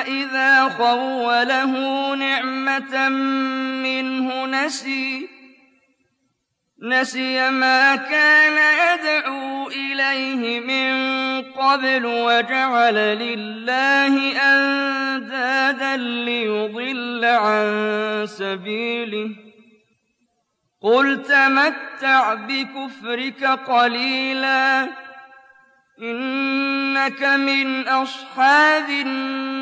إذا خوله نعمة منه نسي نسي ما كان يدعو إليه من قبل وجعل لله أندادا ليضل عن سبيله. قل تمتع بكفرك قليلا إنك من أصحاب النار.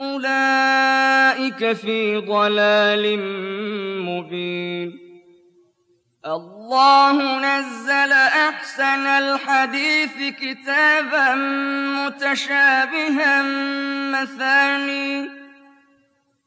أولئك في ضلال مبين الله نزل أحسن الحديث كتابا متشابها مثاني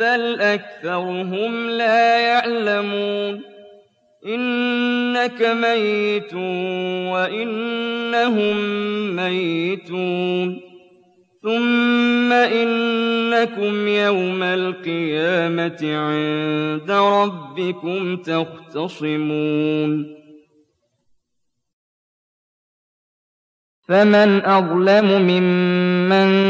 بل أكثرهم لا يعلمون إنك ميت وإنهم ميتون ثم إنكم يوم القيامة عند ربكم تختصمون فمن أظلم ممن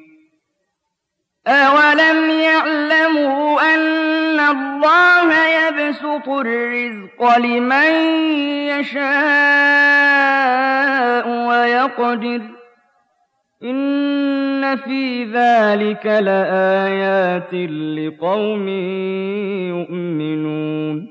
أولم يعلموا أن الله يبسط الرزق لمن يشاء ويقدر إن في ذلك لآيات لقوم يؤمنون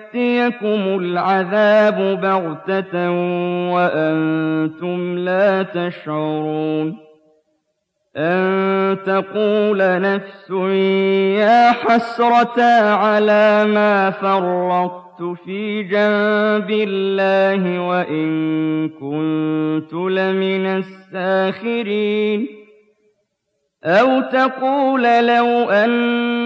العذاب بغتة وأنتم لا تشعرون أن تقول نفس يا حسرة على ما فرطت في جنب الله وإن كنت لمن الساخرين أو تقول لو أن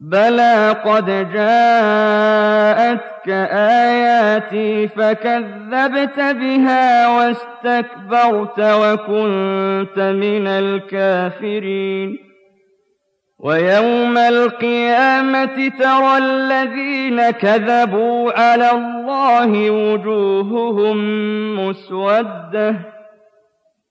بَلَىٰ قَدْ جَاءَتْكَ آيَاتِي فَكَذَّبْتَ بِهَا وَاسْتَكْبَرْتَ وَكُنتَ مِنَ الْكَافِرِينَ وَيَوْمَ الْقِيَامَةِ تَرَى الَّذِينَ كَذَبُوا عَلَى اللَّهِ وُجُوهُهُم مُّسْوَدَّةٌ ۚ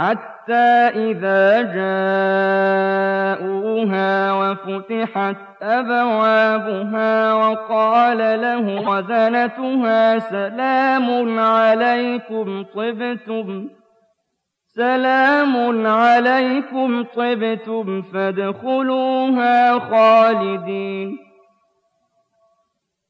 حَتَّىٰ إِذَا جَاءُوهَا وَفُتِحَتْ أَبْوَابُهَا وَقَالَ لَهُمْ خَزَنَتُهَا سَلَامٌ عَلَيْكُمْ طِبْتُمْ سلام عليكم طبتم فادخلوها خالدين.